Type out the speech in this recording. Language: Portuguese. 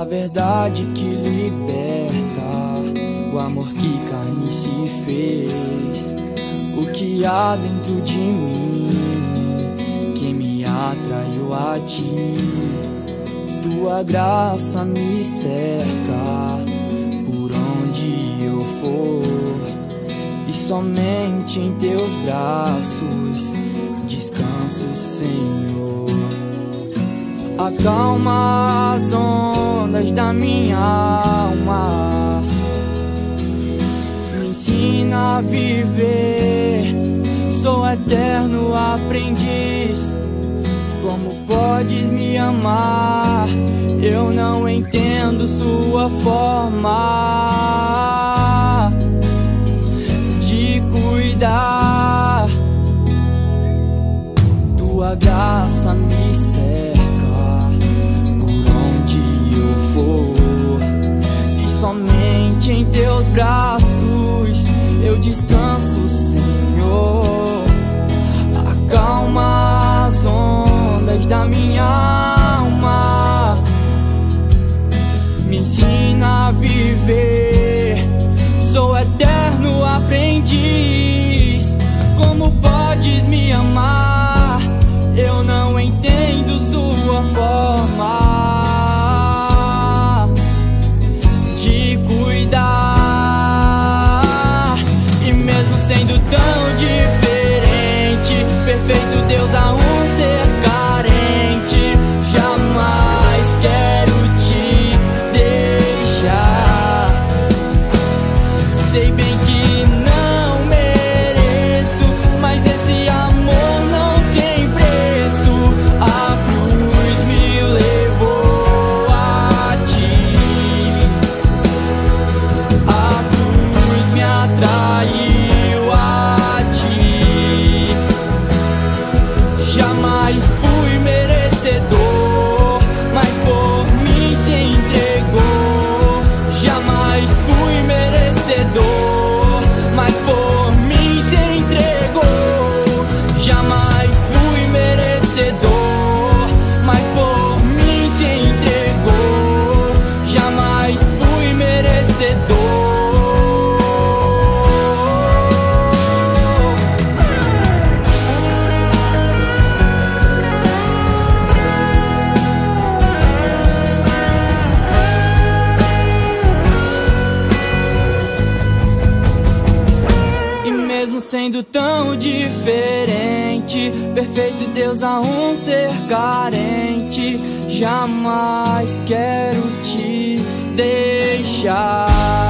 A verdade que liberta, o amor que carne se fez. O que há dentro de mim que me atraiu a ti. Tua graça me cerca por onde eu for, e somente em teus braços descanso, Senhor. Acalma as ondas minha alma, me ensina a viver. Sou eterno aprendiz. Como podes me amar? Eu não entendo sua forma sendo tão diferente, sendo tão diferente, perfeito Deus a um ser carente, jamais quero te deixar.